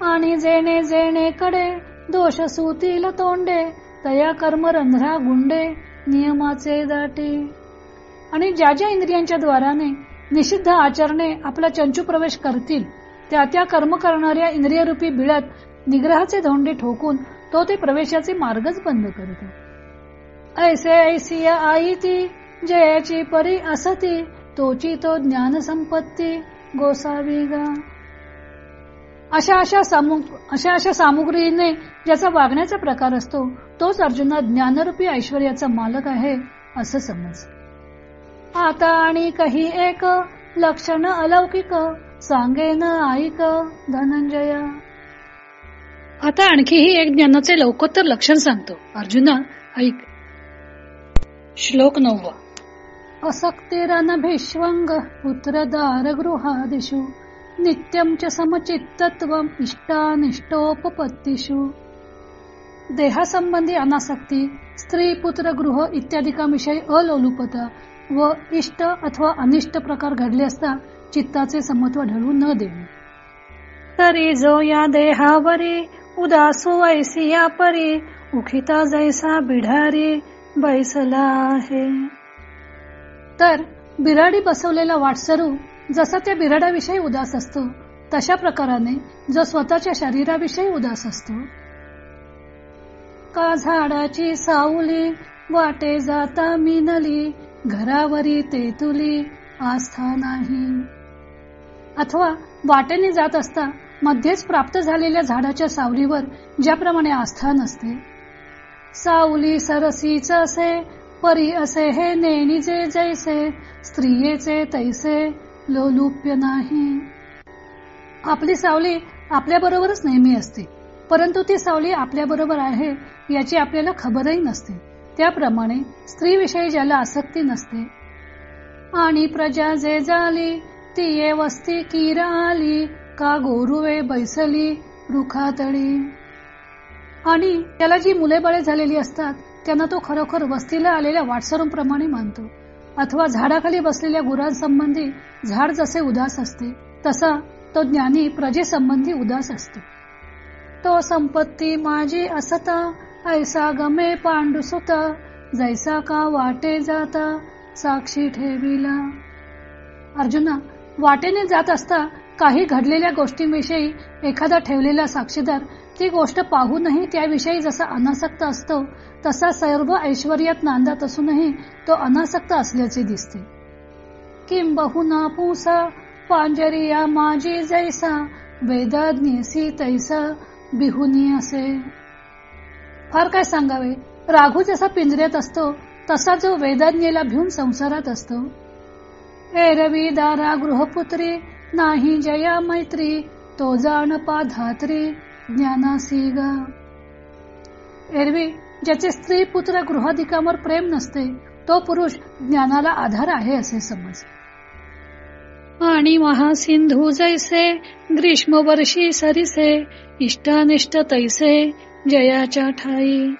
आणि जेणे जेणे कडे दोष सुतील तोंडे तया कर्म रंध्रा गुंडे नियमाचे दाटी. आणि ज्या ज्या इंद्रियांच्या द्वाराने निषिद्ध आचरणे आपला चंचू प्रवेश करतील त्या त्या कर्म करणाऱ्या इंद्रियरूपी बिळत निग्रहाचे धोंडे ठोकून तो ते प्रवेशाचे मार्गच बंद करतो. ऐसे ऐसी आई ती जयाची परी असती तोची तो ज्ञान संपत्ती गोसावी गा. अशा अशा अशा अशा सामुग्रीने ज्याचा वागण्याचा प्रकार असतो तोच अर्जुना ज्ञानरूपी ऐश्वर्याचा मालक आहे असं समज. आता आणि काही एक लक्षण अलौकिक सांगेन ऐक धनंजय. आता आणखीही एक ज्ञानाचे लवकोत्तर लक्षण सांगतो. अर्जुना ऐक. श्लोक नववा. असक्तिरनभिष्वंग पुत्रदार गृहादिषु नित्यं च समचित्तत्वम इष्टानिष्टोपपत्तीषु। देहासंबंधी अनासक्ती स्त्री पुत्र गृह इत्यादिकांविषयी अलोलुपता व इष्ट अथवा अनिष्ट प्रकार घडले असता चित्ताचे समत्व ढळू न देणे। तरी जो या देहावरी उदासू ऐसिया परी उखिता जैसा बिढारी बैसला आहे। तर बिराडी बसवलेला वाटसरू जसा त्या बिराडाविषयी उदास असतो तशा प्रकाराने जो स्वतःच्या शरीराविषयी उदास असतो. का झाडाची सावली वाटे जाता मिनली घरावरी तेतुली आस्था नाही. अथवा वाटेने जात असता मध्येच प्राप्त झालेल्या झाडाच्या सावलीवर ज्याप्रमाणे आस्था नसते. सावली सरसीच असे परी असे हे नेणीचे जैसे स्त्रियेचे तैसे लोलुप्य नाही. आपली सावली आपल्या बरोबरच नेहमी असते. परंतु ती सावली आपल्या बरोबर आहे याची आपल्याला खबरही नसते. त्याप्रमाणे स्त्रीविषयी ज्याला आसक्ती नसते. आणि प्रजा जे झाली ती ये वस्ती किरा आली का गोरुवे बैसली रुखातळी. आणि त्याला जी मुले बळे झालेली असतात त्यांना तो खरोखर वस्तीला आलेल्या वाटसरूंप्रमाणे मानतो. अथवा झाडाखाली बसलेल्या गुरांसंबंधी झाड जसे उदास असते तसा तो ज्ञानी प्रजेसंबंधी उदास असतो. तो संपत्ती माझी असता ऐसा गमे पांडुसुत जैसा का वाटे जाता साक्षी ठेविला. अर्जुना वाटेने जात असता काही घडलेल्या गोष्टींविषयी एखादा ठेवलेला साक्षीदार ती गोष्ट पाहूनही त्याविषयी जसा अनासक्त असतो तसा सर्व ऐश्वर्यात नांदत असूनही तो अनासक्त असल्याचे दिसते. किम बहुना पुसा पांजरिया माझी जैसा वेदाज्ञेसी तैसा बिहुनी असे. फार काय सांगावे? राघू जसा पिंजऱ्यात असतो तसा जो वेदाज्ञेला भिवून संसारात असतो. एरवी दारा गृहपुत्री नाही जया मैत्री तो जाण पाधात्री ज्ञानासी गा एरवी ज्याचे स्त्री पुत्र गृहाधिकांवर प्रेम नसते तो पुरुष ज्ञानाला आधार आहे असे समज आणि महासिंधू जैसे ग्रीष्म वर्षी सरिसे इष्टानिष्ट तैसे जयाच्या ठाई.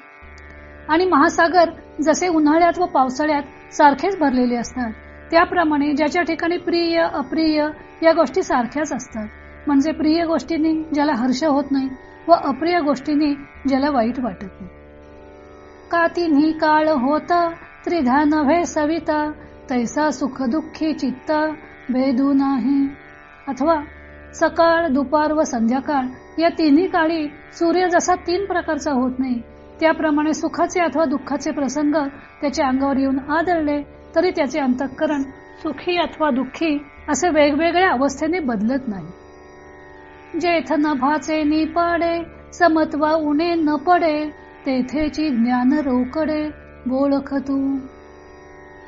आणि महासागर जसे उन्हाळ्यात व पावसाळ्यात सारखेच भरलेले असतात त्याप्रमाणे ज्याच्या ठिकाणी प्रिय अप्रिय या गोष्टी सारख्याच असतात. म्हणजे प्रिय गोष्टींनी ज्याला हर्ष होत नाही व अप्रिय गोष्टींनी ज्याला वाईट वाटत नाही. का तिन्ही काळ होता त्रिधा नव्हे सविता तैसा सुख दुःखी चित्त भेदू नाही. अथवा सकाळ दुपार व संध्याकाळ या तिन्ही काळी सूर्य जसा तीन प्रकारचा होत नाही त्याप्रमाणे सुखाचे अथवा दुःखाचे प्रसंग त्याच्या अंगावर येऊन आदळले तरी त्याचे अंतःकरण सुखी अथवा दुःखी असे वेगवेगळ्या अवस्थेने बदलत नाही. जेथ नभाचे निपाडे समत्वा उणे न पडे तेथेची ज्ञान रोकडे बोळख तू.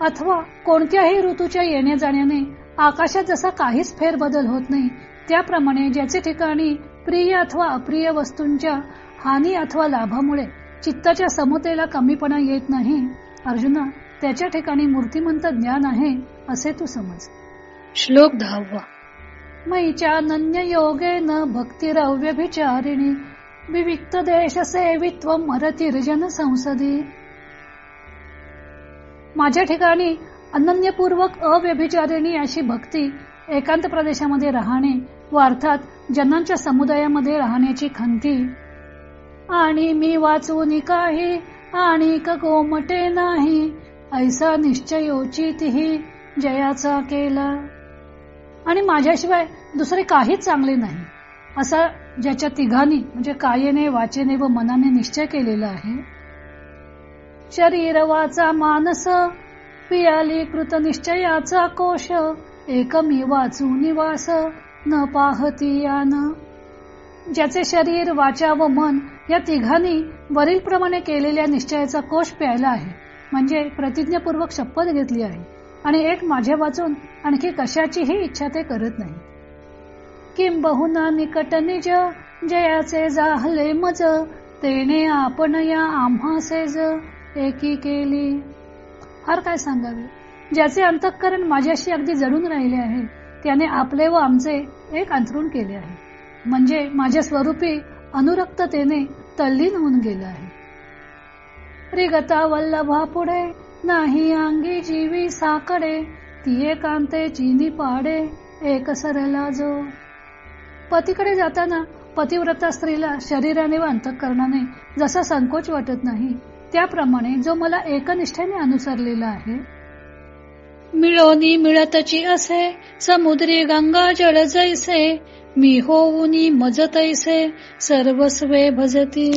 अथवा कोणत्याही ऋतूच्या येण्या जाण्याने आकाशात जसा काहीच फेरबदल होत नाही त्याप्रमाणे ज्याचे ठिकाणी प्रिय अथवा अप्रिय वस्तूंच्या हानी अथवा लाभामुळे चित्ताच्या समतेला कमीपणा येत नाही अर्जुना त्याच्या ठिकाणी मूर्तिमंत ज्ञान आहे असे तू समज. श्लोक दहावा. मैच्या अनन्य योगे न भक्तिरव्यभिचारिणी विविक्त देश सेवित्व मरतिर्जन संसदी। माझ्या ठिकाणी अनन्यपूर्वक अव्यभिचारिणी अशी भक्ती एकांत प्रदेशामध्ये राहणे व अर्थात जनांच्या समुदायामध्ये राहण्याची खंती। आणि मी वाचून काही आणि गोमटे नाही ऐसा निश्चयोचितही जयाचा केला। आणि माझ्याशिवाय दुसरे काहीच चांगले नाही असा ज्याच्या तिघांनी म्हणजे कायेने वाचेने व मनाने निश्चय केलेला आहे. शरीर वाचा मानस पियाली कृत निश्चयाचा कोश एकमी वाचू निवास न पाहती यान. ज्याचे शरीर वाचा व मन या तिघांनी वरील प्रमाणे केलेल्या निश्चयाचा कोश प्यायला आहे. म्हणजे प्रतिज्ञापूर्वक शपथ घेतली आहे. आणि एक माझ्या वाचून आणखी कशाचीही इच्छा ते करत नाही. किंबहुना निकट निज जयाचे जाहले मज तेने आपण या आम्हा सेज एकी केली. फार काय सांगावे? ज्याचे अंतःकरण माझ्याशी अगदी जडून राहिले आहे त्याने आपले व आमचे एक अंथरूण केले आहे. म्हणजे माझ्या स्वरूपी अनुरक्ततेने तल्लीन होऊन गेलं आहे. रिगता वल्लभा पुढे नाही अंगी जीवी साकडे ती एकांते चिनी पाडे एक सरला जो. पतीकडे जाताना पतिव्रता स्त्रीला शरीराने व अंतकरणाने जसा संकोच वाटत नाही त्याप्रमाणे जो मला एकनिष्ठेने अनुसरलेला आहे. मिळोनी मिळतची असे समुद्री गंगा जळ जैसे मी होऊनी मज तैसे सर्वस्वे भजती.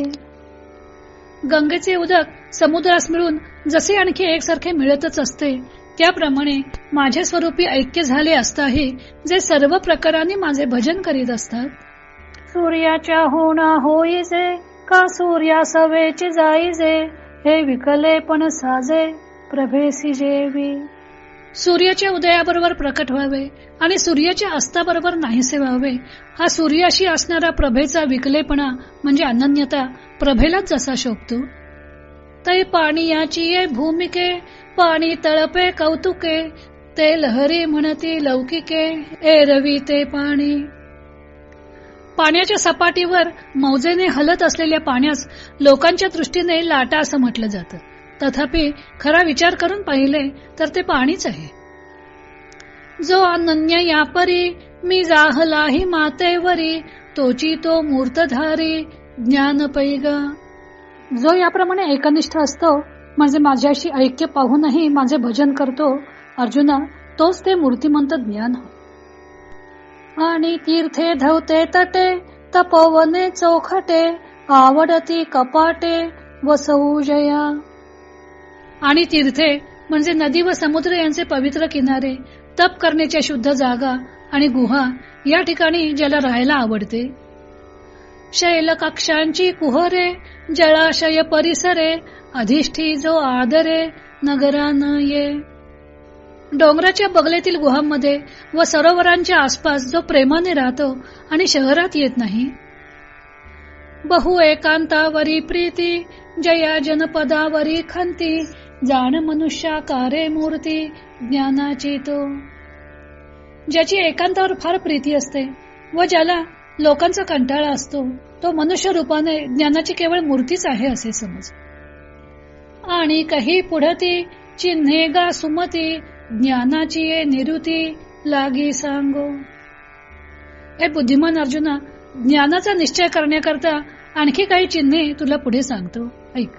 गंगेचे उदक समुद्रास मिळून जसे आणखी एकसारखे मिळतच असते त्याप्रमाणे माझ्या स्वरूपी ऐक्य झाले असताही जे सर्व प्रकाराने माझे भजन करीत असतात. सूर्याच्या होणा होईजे का सूर्या सवेचे जाईजे हे विकले पण साजे प्रभेसी जेवी. सूर्याच्या उदयाबरोबर प्रकट व्हावे आणि सूर्याच्या अस्ताबरोबर नाहीसे व्हावे हा सूर्याशी असणारा प्रभेचा विकलेपणा म्हणजे अनन्यता प्रभेलाच जसा शोभतो. तै पाणी याची ये भूमिके पाणी तळपे कौतुके ते लहरी म्हणती लौकिके ए रवी ते पाणी. पाण्याच्या सपाटीवर मौजेने हलत असलेल्या पाण्यास लोकांच्या दृष्टीने लाटा असं म्हटलं जातं. तथापि खरा विचार करून पाहिले तर ते पाणीच आहे. जो अनन्य यापरी मी जाहलाही मातेवरी तोची तो मूर्तधारी ज्ञान पैगा. जो याप्रमाणे एकनिष्ठ असतो म्हणजे माझ्याशी ऐक्य पाहूनही माझे भजन करतो अर्जुना तोच ते मूर्तिमंत ज्ञान. आणि तीर्थे धवते तटे तपोवने चौखटे आवडती कपाटे वसौजया आणि तीर्थे म्हणजे नदी व समुद्र यांचे पवित्र किनारे तप करण्याच्या शुद्ध जागा आणि गुहा या ठिकाणी ज्याला राहायला आवडते. शैल कक्षांची कुहरे जळाशय परिसरे अधिष्ठी जो आदरे नगरान ये. डोंगराच्या बगलेतील गुहांमध्ये व सरोवरांच्या आसपास जो प्रेमाने राहतो आणि शहरात येत नाही. बहु एकांतावरी प्रीती जया जनपदावरी खंती जाण मनुष्याकारे मूर्ती ज्ञानाची तो. ज्याची एकांतावर फार प्रीती असते व ज्याला लोकांचा कंटाळा असतो तो मनुष्य रूपाने ज्ञानाची केवळ मूर्तीच आहे असे समज. आणि काही पुढती चिन्हे गा सुमती ज्ञानाची ये निरुती लागी सांगो. हे बुद्धिमान अर्जुना ज्ञानाचा निश्चय करण्याकरता आणखी काही चिन्हे तुला पुढे सांगतो. ऐक.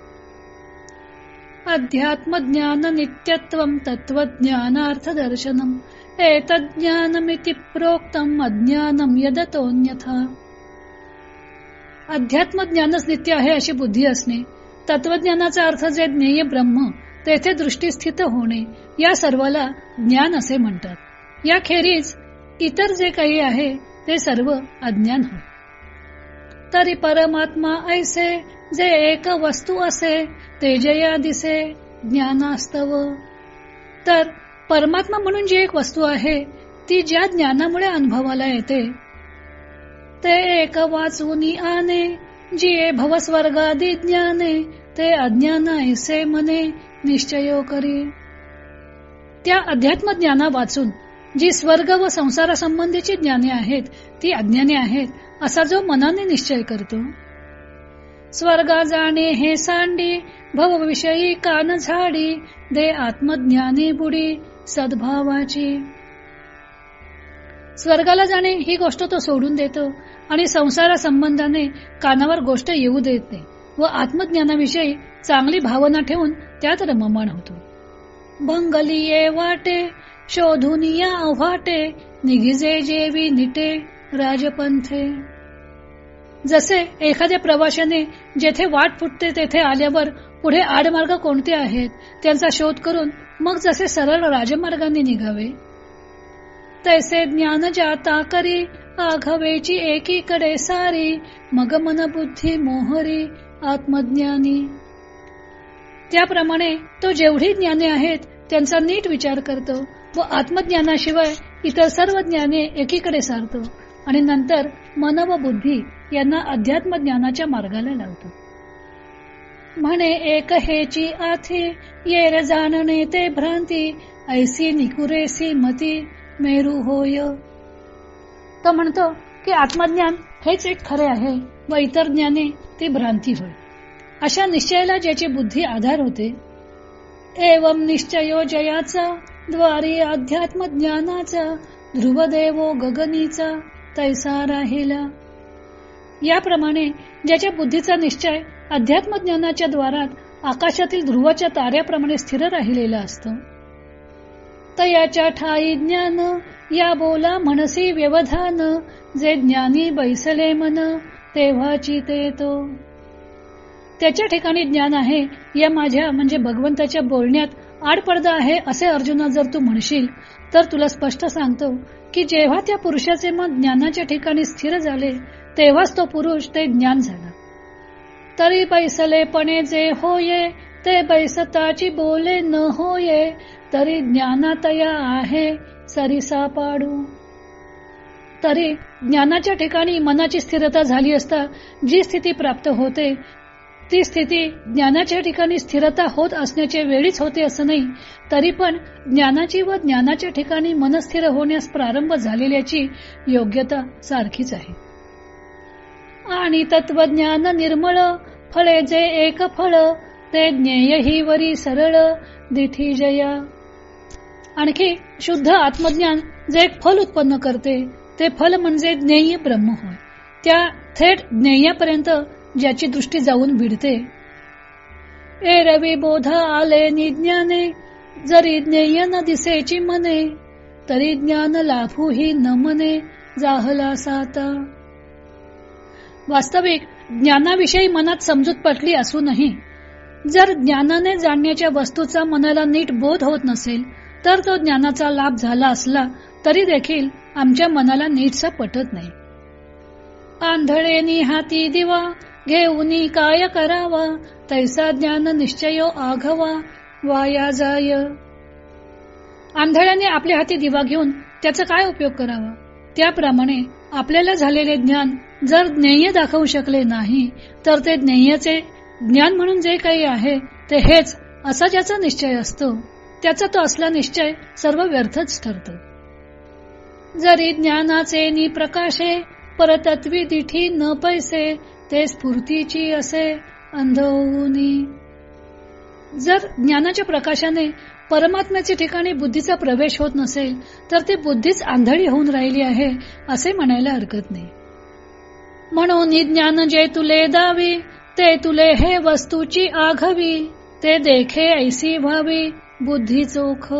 अध्यात्म ज्ञान नित्यत्व तत्वज्ञानार्थ दर्शनम एतज्ञानमिति प्रोक्तम अज्ञानम यदतोन्यथा अध्यात्म ज्ञानच नित्य आहे अशी बुद्धी असणे तत्वज्ञानाचा अर्थ जे ज्ञेय ब्रह्म तेथे दृष्टी स्थित होणे या सर्वाला ज्ञान असे म्हणतात. याखेरीज इतर जे काही आहे ते सर्व अज्ञान हो तरी परमात्मा ऐसे जे एक वस्तू असे तेजया दिसे ज्ञानास्तव. तर परमात्मा म्हणून जी एक वस्तू आहे ती ज्या ज्ञानामुळे अनुभवाला येते ते एक वाचूनी आने जी भवस्वर्गादी ज्ञाने ते अज्ञान ऐसे मने निश्चयो करी. त्या अध्यात्म ज्ञाना वाचून जी स्वर्ग व संसारासंबंधीची ज्ञाने आहेत ती अज्ञाने आहेत असा जो मनाने निश्चय करतो. स्वर्गा जाणे हे सांडी भवविषयी कान झाडी दे आत्मज्ञानी बुडी सद्भावाची. स्वर्गाला जाणे ही गोष्ट तो सोडून देतो आणि संसारा संबंधाने कानावर गोष्ट येऊ देत नाही व आत्मज्ञानाविषयी चांगली भावना ठेवून त्यात रममाण होतो. भंगली ये वाटे शोधून या अव्हाटे निघिजे जेवी निटे राजपंथे. जसे एखाद्या प्रवाशाने जेथे वाट फुटते तेथे आल्यावर पुढे आडमार्ग कोणते आहेत त्यांचा शोध करून मग जसे सरळ राजमार्गाने निघावे तैसे ज्ञान जाता करी आघवेची एकीकडे सारी मग मन बुद्धी मोहरी आत्मज्ञानी. त्याप्रमाणे तो जेवढी ज्ञाने आहेत त्यांचा नीट विचार करतो व आत्मज्ञानाशिवाय इतर सर्व ज्ञाने एकीकडे सारतो आणि नंतर मन व बुद्धी यांना अध्यात्म ज्ञानाच्या मार्गाला लावतो. म्हणे एक हेची आथी येर जाणणे ते भ्रांती ऐसी निकुरेसी मती मेरू होय. तो म्हणतो की आत्मज्ञान हेच एक खरे आहे व इतर ज्ञाने ती भ्रांती होय. अशा निश्चयाला ज्याची बुद्धी आधार होते. एवम निश्चयो जयाचा द्वारी अध्यात्म ज्ञानाचा ध्रुवदेवो गगनीचा तैसा राहिला. याप्रमाणे ज्याच्या बुद्धीचा निश्चय अध्यात्म ज्ञानाच्या द्वारात आकाशातील ध्रुवाच्या ताऱ्याप्रमाणे स्थिर राहिलेलं असतो. तयाच्या ठाई ज्ञान या बोला मनसी व्यवधान जे ज्ञानी बैसले मन तेव्हाची ते तो. त्याच्या ठिकाणी ज्ञान आहे या माझ्या म्हणजे भगवंताच्या बोलण्यात आडपडदा आहे असे अर्जुना जर तू म्हणशील तर तुला स्पष्ट सांगतो की जेव्हा त्या पुरुषाचे मन ज्ञानाच्या ठिकाणी स्थिर झाले तेव्हाच तो पुरुष ते ज्ञान झाला. तरी बैसलेपणे जे होये ते बैसताची बोले न होये तरी ज्ञानातया आहे सरिसा पाडू. तरी ज्ञानाच्या ठिकाणी मनाची स्थिरता झाली असता जी स्थिती प्राप्त होते ती स्थिती ज्ञानाच्या ठिकाणी स्थिरता होत असण्याचे वेळीच होते असं नाही तरी पण ज्ञानाची व ज्ञानाच्या ठिकाणी मनस्थिर होण्यास प्रारंभ झालेल्याची योग्यता सारखीच आहे. आणि तत्वज्ञान निर्मळ फळे जे एक फळ ते ज्ञेय ही वरी सरळ दिठी जया. आणखी शुद्ध आत्मज्ञान जे एक फल उत्पन्न करते ते फल म्हणजे ज्ञेय ब्रह्म होय. त्या थेट ज्ञेयापर्यंत ज्याची दृष्टी जाऊन भिडते. ए रवी बोध आले निज्ञाने जरी ज्ञेय न दिसेची मने तरी ज्ञान लाभू ही न मने जाहला साता. वास्तविक ज्ञानाविषयी मनात समजूत पटली असूनही जर ज्ञानाने जाणण्याच्या वस्तूचा मनाला नीट बोध होत नसेल तर तो ज्ञानाचा लाभ झाला असला तरी देखील आमच्या मनाला नीटसा पटत नाही. आंधळे हाती दिवा घेऊनी काय करावा तैसा ज्ञान निश्चयो आघवा वाया जाय. आंधळ्याने आपल्या हाती दिवा घेऊन त्याचा काय उपयोग करावा? त्याप्रमाणे आपल्याला झालेले ज्ञान जर ज्ञेय दाखवू शकले नाही तर ते ज्ञेयाचे ज्ञान म्हणून जे काही आहे ते हेच असा ज्याचा निश्चय असतो त्याचा तो असला निश्चय सर्व व्यर्थच ठरतो. जरी ज्ञानाचे नि प्रकाशे परतत्वी दिठी न पैसे ते स्फूर्तीची असे अंधवनी जर ज्ञानाच्या प्रकाशाने परमात्म्याच्या ठिकाणी बुद्धीचा प्रवेश होत नसेल तर ती बुद्धीच आंधळी होऊन राहिली आहे असे म्हणायला हरकत नाही. म्हणून ज्ञान जे तुले दावी ते तुले हे वस्तूची आघवी ते देखे ऐसी व्हावी बुद्धी चोख.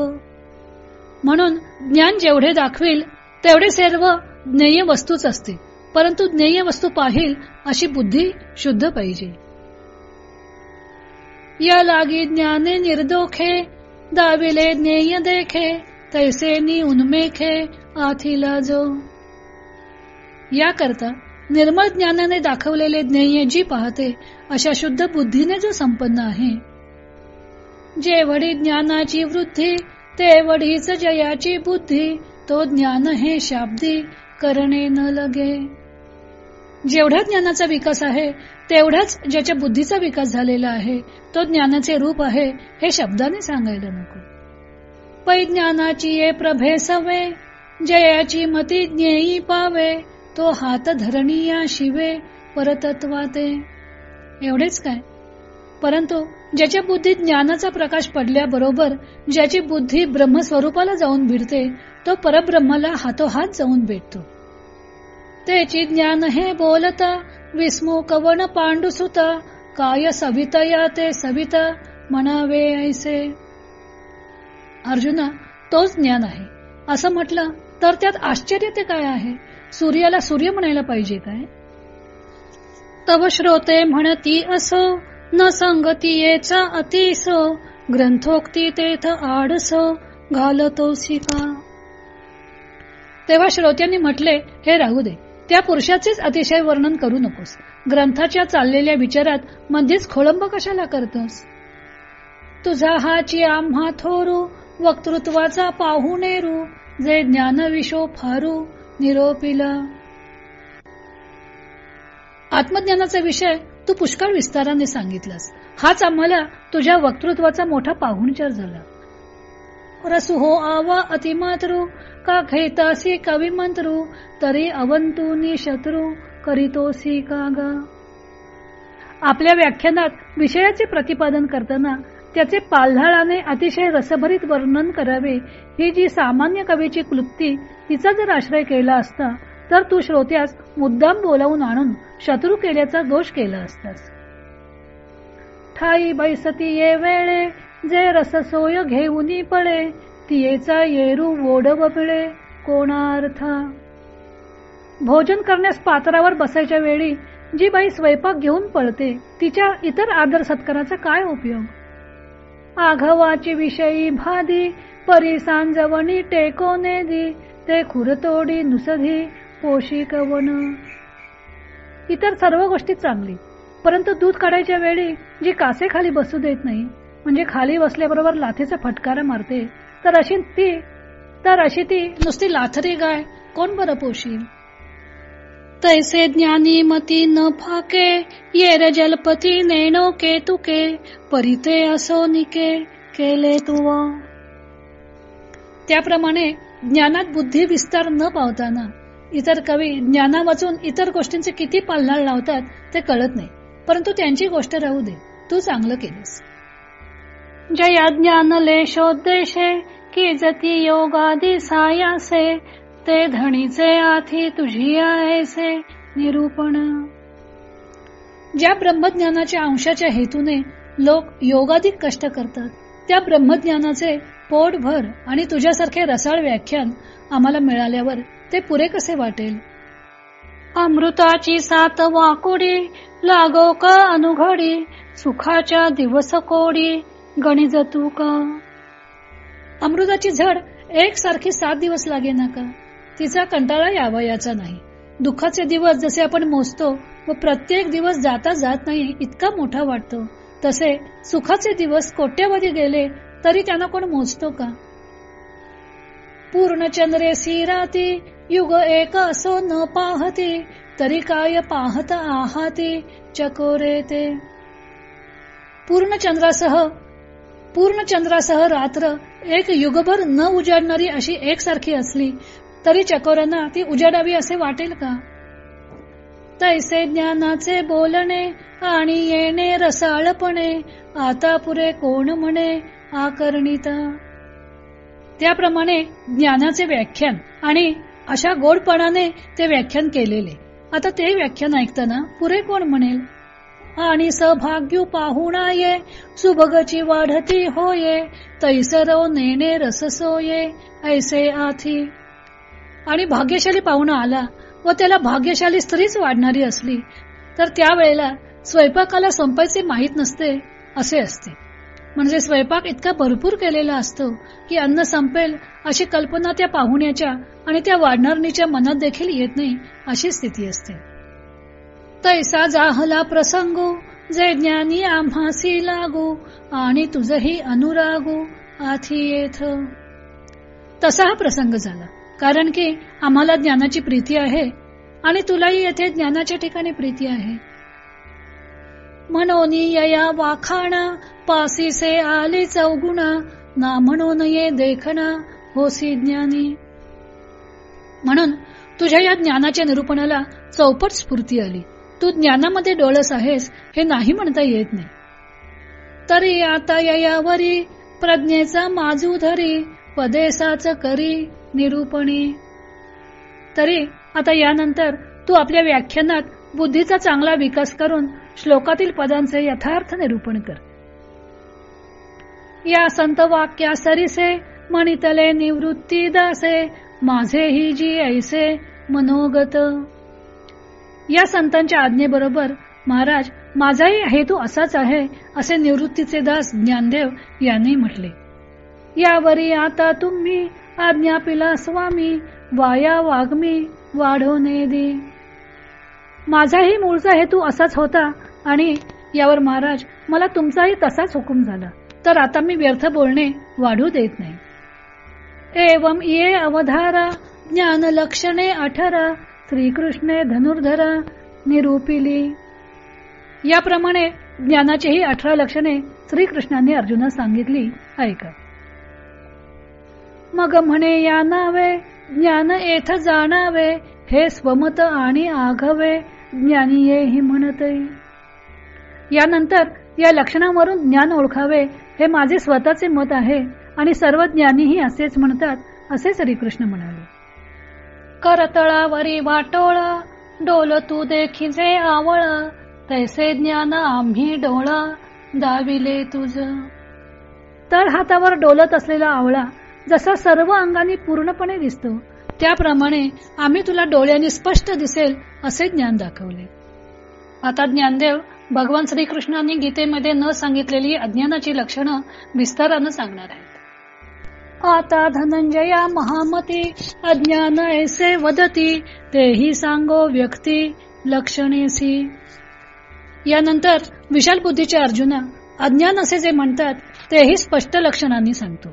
म्हणून ज्ञान जेवढे दाखविल तेवढे सर्व ज्ञेय वस्तूच असते परंतु ज्ञेय वस्तू पाहिल अशी बुद्धी शुद्ध पाहिजे. या लागी ज्ञाने निर्दोखे दाविले ज्ञेय देखे तैसे नि उन्मेखे आथिला जो याकरता निर्मळ ज्ञानाने दाखवलेले ज्ञेय जी पाहते अशा शुद्ध बुद्धीने जो संपन्न आहे जेवढी ज्ञानाची वृद्धी तेवढीच जयाची बुद्धी तो ज्ञान हे शाब्दी करणे न लगे जेवढा ज्ञानाचा विकास आहे तेवढाच ज्याच्या बुद्धीचा विकास झालेला आहे तो ज्ञानाचे रूप आहे हे शब्दाने सांगायला नको. पै ज्ञानाची ये प्रभे सवे जयाची मती ज्ञेयी पावे तो हात धरणीया शिवे परतत्वाते. एवढेच काय? परंतु ज्याच्या बुद्धीत ज्ञानाचा प्रकाश पडल्याबरोबर ज्याची बुद्धी ब्रह्मस्वरूपाला जाऊन भिडते तो परब्रह्माला हातोहात जाऊन भेटतो. त्याची ज्ञान हे बोलता विस्मू कवन पांडुसुता काय सवितया ते सविता म्हणावे ऐसे. अर्जुना तोच ज्ञान आहे. असं म्हटलं तर त्यात आश्चर्य ते काय आहे? सूर्याला सूर्य म्हणायला पाहिजे काय? तव श्रोते म्हणती असो न संगती येचा अतिसो ग्रंथोक्ती तेथ आडस घालतो शिका तेव्हा श्रोत्यांनी म्हटले हे राहू दे. त्या पुरुषाचेच अतिशय वर्णन करू नकोस. ग्रंथाच्या चाललेल्या विचारात मध्येच खोळंब कशाला करतोस? तुझा हाची आम्हा थोरू वक्तृत्वाचा पाहुणेरू जे ज्ञान विशो फारू निरोपिल. आत्मज्ञानाचा विषय तू पुष्कळ विस्ताराने सांगितलास. हाच आम्हाला तुझ्या वक्तृत्वाचा मोठा पाहुणचार झाला. रसु हो आवा अतिमातृ का घेतासी कविमंत्रू तरी अवंतुनी शत्रू करीतोसी का ग आपल्या व्याख्यानात विषयाचे प्रतिपादन करताना त्याचे पालधाळाने अतिशय रसभरीत वर्णन करावे ही जी सामान्य कवीची क्लुप्ती तिचा जर आश्रय केला असता तर तू श्रोत्यास मुद्दाम बोलावून आणून शत्रू केल्याचा दोष केला असतास. ठाई बैसती ये वेळे जे रससोय घेऊन पळे तियेचा येरू वोडव पिळे कोणार्थ? भोजन करण्यास पात्रावर बसायच्या वेळी जी बाई स्वयंपाक घेऊन पळते तिच्या इतर आदर सत्काराचा काय उपयोग? आघवाची विषयी भादी परी सांजवणी दी ते खुरतोडी नुसधी पोशी कवन इतर सर्व गोष्टी चांगली परंतु दूध काढायच्या वेळी जी कासे खाली बसू देत नाही म्हणजे खाली बसल्याबरोबर लाथेचा फटकारा मारते तर अशी ती तर अशी ती नुसती लाथरी गाय. कोण बरं पोशील? तैसे ज्ञानी मती न फाके येर जलपती नेणो के तुके परिते असो निके केले तू त्याप्रमाणे ज्ञानात बुद्धी विस्तार न पावताना इतर कवी ज्ञाना वाचून इतर गोष्टींचे किती पालनाळ लावतात ते कळत नाही. परंतु त्यांची गोष्ट राहू दे. तू चांगलं केलीस. जया ज्ञान लेशोद्देशे की जती योगादी सायासे ते धणीचे आथी तुझी ऐसे निरूपण. ज्या ब्रह्मज्ञानाच्या अंशाच्या हेतूने लोक योगाधिक कष्ट करतात त्या ब्रह्मज्ञानाचे पोटभर आणि तुझ्यासारखे रसाळ व्याख्यान आम्हाला मिळाल्यावर ते पुरे कसे वाटेल? अमृताची सात वाकुडी लागो का अनुघडी सुखाच्या दिवस कोडी गणित तू का? अमृताची झड एक सारखी सात दिवस लागे ना का? तिचा कंटाळा यावा याचा नाही. दुःखाचे दिवस जसे आपण मोजतो व प्रत्येक दिवस जाता जात नाही इतका मोठा वाटतो. तसे सुखाचे दिवस कोट्यावधी गेले तरी त्यांना कोण मोजतो का? पूर्ण चंद्रे युग एक असो न पाहती तरी काय पाहत आहाती चकोरे ते. पूर्ण चंद्रासह पूर्ण चंद्रासह रात्र एक युगभर न उजाडणारी अशी एकसारखी असली तरी चकोरांना ती उजाडावी असे वाटेल का? तैसे ज्ञानाचे बोलणे आणि येणे रसाळपणे आता पुरे कोण म्हणे आकर्णिता? त्याप्रमाणे ज्ञानाचे व्याख्यान आणि अशा गोडपणाने ते व्याख्यान केलेले. आता ते व्याख्यान ऐकताना पुरे कोण म्हणेल? आणि सभाग्यू पाहुणा ये सुभगची वाढती होये. तैसरो नेणे रससोये. ऐसे आथी. आणि भाग्यशाली पाहुणा आला व त्याला भाग्यशाली स्त्रीच वाढणारी असली तर त्यावेळेला स्वयंपाकाला संपायचे माहीत नसते असे असते. म्हणजे स्वयंपाक इतका भरपूर केलेला असतो की अन्न संपेल अशी कल्पना त्या पाहुण्याच्या आणि त्या वाढणारणीच्या मनात देखील येत नाही अशी स्थिती असते. तैसा जाहला प्रसंगो जे ज्ञानी आम्हासी लागू आणि तुझही अनुरागू आथी येथ तसा हा प्रसंग झाला. कारण की आम्हाला ज्ञानाची प्रीती आहे आणि तुलाही येथे ज्ञानाच्या ठिकाणी प्रीती आहे. म्हणून यया वाखाणा पासीसे आली चौगुणा ना म्हणून ये देखणा होसी ज्ञानी. म्हणून तुझ्या या ज्ञानाच्या निरूपणाला चौपट स्फूर्ती आली. तू ज्ञानामध्ये डोळस आहेस हे नाही म्हणता येत नाही. तरी आता ययावरी प्रज्ञेचा माजू धरी पदेसाच करी निरूपणी. तरी आता यानंतर तू आपल्या व्याख्यानात बुद्धीचा चांगला विकास करून श्लोकातील पदांचे यथार्थ निरूपण कर. या संत वाक्या सरिसे म्हणितले निवृत्ती दासे माझे ही जी ऐसे मनोगत. या संतांच्या आज्ञेबरोबर महाराज माझाही हेतू असाच आहे असे निवृत्तीचे दास ज्ञानदेव यांनी म्हटले. यावरी आता तुम्ही आज्ञा पिला स्वामी वाया वागमी वाढवणे दे. माझाही मूळचा हेतू असाच होता आणि यावर महाराज मला तुमचाही तसाच हुकूम झाला. तर आता मी व्यर्थ बोलणे वाढू देत नाही. एवम ये अवधारा ज्ञान लक्षणे अठरा श्रीकृष्णे धनुर्धरा निरूपिली. याप्रमाणे ज्ञानाचीही अठरा लक्षणे श्रीकृष्णांनी अर्जुनास सांगितली. ऐका. मग म्हणे या नावे ज्ञान येथ जाणावे हे स्वमत आणि आघवे ज्ञानी ये ही म्हणते. यानंतर या लक्षणावरून ज्ञान ओळखावे हे माझे स्वतःचे मत आहे आणि सर्व ज्ञानीही असेच म्हणतात असे श्रीकृष्ण म्हणाले. करतळावरी वाटोळ डोल तू देखिजे आवळ तैसे ज्ञान आम्ही डोळ दाविले तुझ. तळ हातावर डोलत असलेला आवळा जसा सर्व अंगाने पूर्णपणे दिसतो त्याप्रमाणे आम्ही तुला डोळ्यांनी स्पष्ट दिसेल असे ज्ञान दाखवले. आता ज्ञानदेव भगवान श्रीकृष्णांनी गीतेमध्ये न सांगितलेली अज्ञानाची लक्षणं विस्तारानं सांगणार आहे आता धनंजया महामती अज्ञान ऐसे वदती तेही सांगो व्यक्ती लक्षणेसी. यानंतर विशाल बुद्धीचे अर्जुना अज्ञान असे जे म्हणतात तेही स्पष्ट लक्षणांनी सांगतो.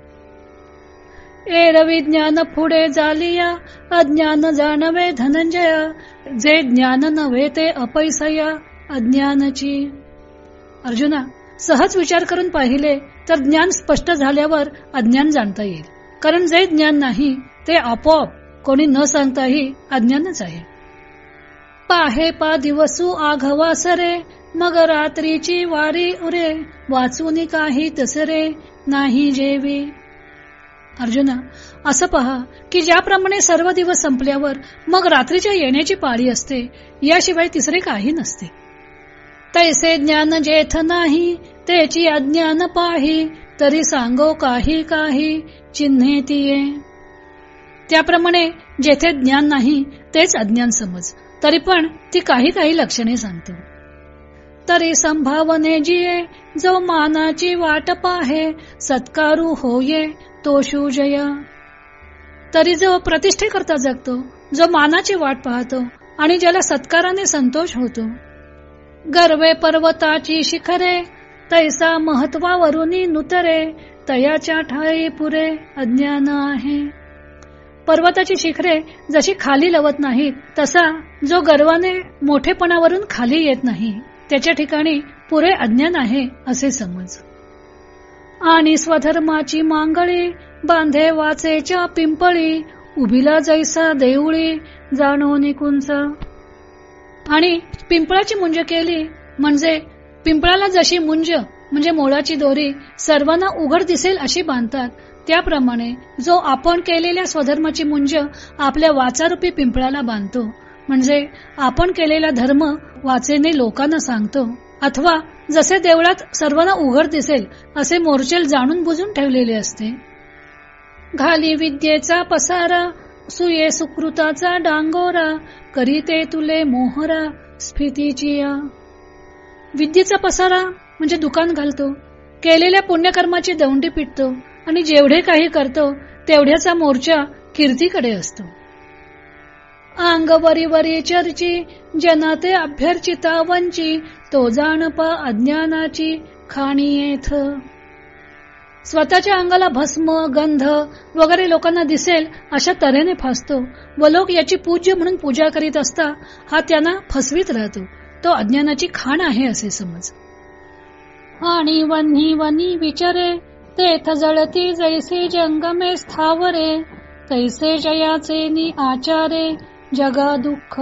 एरवी ज्ञान पुढे जालिया अज्ञान जाणवे धनंजय जे ज्ञान नव्हे ते अपैसया अज्ञानाची. अर्जुना सहज विचार करून पाहिले तर ज्ञान स्पष्ट झाल्यावर अज्ञान जाणता येईल. कारण जे ज्ञान नाही ते आपोआप कोणी न सांगताही अज्ञानच आहे. पाहे पा दिवसू आघवा सरे मग रात्रीची वारी उरे वाचून काही तसरे नाही जेवी. अर्जुना असं पहा की ज्याप्रमाणे सर्व दिवस संपल्यावर मग रात्रीच्या येण्याची पाळी असते याशिवाय तिसरे काही नसते. तैसे ज्ञान जेथ नाही त्याची अज्ञान पाही तरी सांगो काही काही चिन्हे तिये. त्याप्रमाणे जेथे ज्ञान नाही तेच अज्ञान समज तरी पण ती काही काही लक्षणे सांगतो. तरी संभावने जिये जो मानाची वाट पाहे सत्कारू होये तो शिवजय तरी जो प्रतिष्ठे करता जगतो जो मानाची वाट पाहतो आणि ज्याला सत्काराने संतोष होतो. गर्वे पर्वताची शिखरे तैसा महत्वावरुनी नुतरे तयाच्या ठाई पुरे अज्ञान आहे. पर्वताची शिखरे जशी खाली लवत नाहीत तसा जो गर्वाने मोठेपणावरून खाली येत नाही त्याच्या ठिकाणी पुरे अज्ञान आहे असे समज. आणि स्वधर्माची मांगळी बांधे वाचेच्या पिंपळी उभीला जैसा देऊळी जाणो निकुंच आणि पिंपळाची मुंज केली म्हणजे पिंपळाला जशी मुंज म्हणजे मोळाची दोरी सर्वांना उघड दिसेल अशी बांधतात त्याप्रमाणे जो आपण केलेल्या स्वधर्माची मुंज आपल्या वाचारूपी पिंपळाला बांधतो. म्हणजे आपण केलेला धर्म वाचेने लोकांना सांगतो. अथवा जसे देवळात सर्वांना उघड दिसेल असे मोर्चेल जाणून बुजून ठेवलेले असते. घाली विद्येचा पसारा सुये सुकृताचा डांगोरा करीते तुले मोहरा स्फितीची विद्येचा पसारा म्हणजे दुकान घालतो केलेल्या पुण्यकर्माची दौंडी पिटतो आणि जेवढे काही करतो तेवढ्याचा मोर्चा कीर्तीकडे असतो. अंग वरी वरी चर्ची जनाते अभ्यर्चिता वंची तो जाणपा अज्ञानाची खाणी येथ. स्वतःच्या अंगाला भस्म गंध वगैरे लोकांना दिसेल अशा तऱ्हेने फासतो. व लोक याची पूज्य म्हणून पूजा करीत असता हा त्यांना फसवीत राहतो. तो अज्ञानाची खाण आहे असे समज. आणि वन्ही वनी विचारे तेथ जळती जैसे जंगमे स्थावरे तैसे जयाचे नि आचारे जगा दुःख.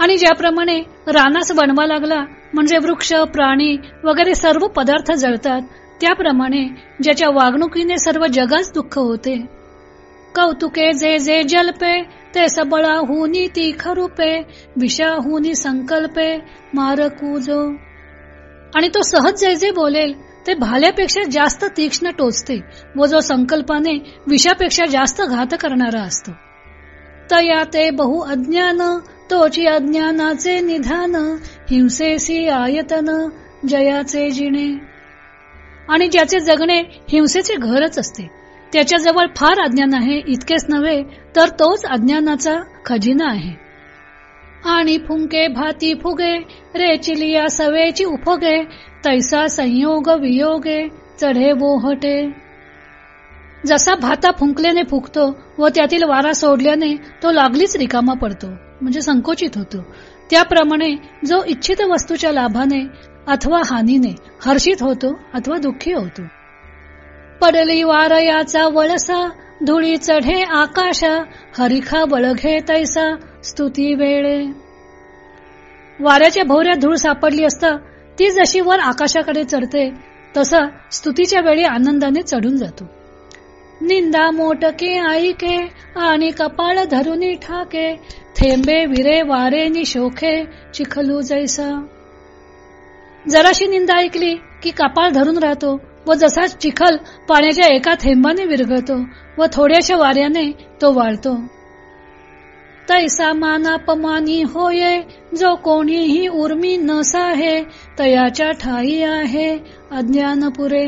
आणि ज्याप्रमाणे रानास बनवा लागला म्हणजे वृक्ष प्राणी वगैरे सर्व पदार्थ जळतात त्याप्रमाणे ज्याच्या वागणुकीने सर्व जगाच दुःख होते. कौतुके जे जे जलपे ते सबळा हुनी ती खरुपे विषाहुनी संकल्पे मारकुजो. आणि तो सहज जे जे बोलेल ते भाल्यापेक्षा जास्त तीक्ष्ण टोचते व जो संकल्पाने विषापेक्षा जास्त घात करणारा असतो. तया ते बहु अज्ञान तोची अज्ञानाचे निधान हिंसेसी आयतन जयाचे जिणे. आणि ज्याचे जगणे हिंसेचे घरच असते त्याच्याजवळ फार अज्ञान आहे इतकेच नव्हे तर तोच अज्ञानाचा खजिना आहे. आणि फुंके भाती फुगे रे चिलिया सवेची उफगे तैसा संयोग वियोगे चढे बोहटे जसा भाता फुंकल्याने फुकतो व त्यातील वारा सोडल्याने तो लागलीच रिकामा पडतो म्हणजे संकोचित होतो. त्याप्रमाणे जो इच्छित वस्तूच्या लाभाने अथवा हानीने हर्षित होतो अथवा दुःखी होतो. पडली वारयाचा वळसा धुळी चढे आकाशा हरिखा बळघे तैसा स्तुती वेळे. वाऱ्याच्या भोवऱ्या धूळ सापडली असता ती जशी वर आकाशाकडे चढते तसा स्तुतीच्या वेळी आनंदाने चढून जातो. निंदा मोटके आईके आणि कपाळ धरुनी ठाके थेंबे विरे वारे निशोखे चिखलू जैसा. जराशी निंदा ऐकली की कपाळ धरून राहतो व जसा चिखल पाण्याच्या एका थेंबाने विरघळतो व थोड्याशा वाऱ्याने तो वाळतो. तैसा मानापमानी होये जो कोणीही उर्मी नसाहे तयाच्या ठाई आहे अज्ञान पुरे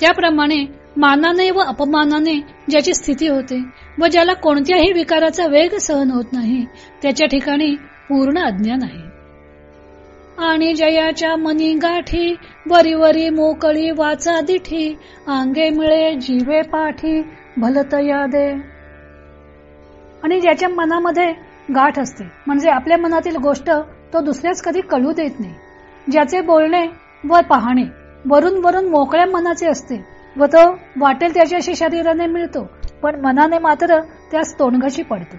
त्याप्रमाणे मानाने व अपमानाने ज्याची स्थिती होते व ज्याला कोणत्याही विकाराचा वेग सहन होत नाही त्याच्या ठिकाणी पूर्ण अज्ञान आहे. आणि जयाच्या मनी गाठी वरी वरी मोकळी वाचा दिठी आंगे मिळे जीवे पाठी भलत यादे. आणि ज्याच्या मनामध्ये गाठ असते म्हणजे आपल्या मनातील गोष्ट तो दुसऱ्याच कधी कळू देत नाही. ज्याचे बोलणे व पाहणे वरून वरून मोकळ्या मनाचे असते व तो वाटेल त्याच्याशी शरीराने मिळतो पण मनाने मात्र त्यास तोंडघशी पडतो.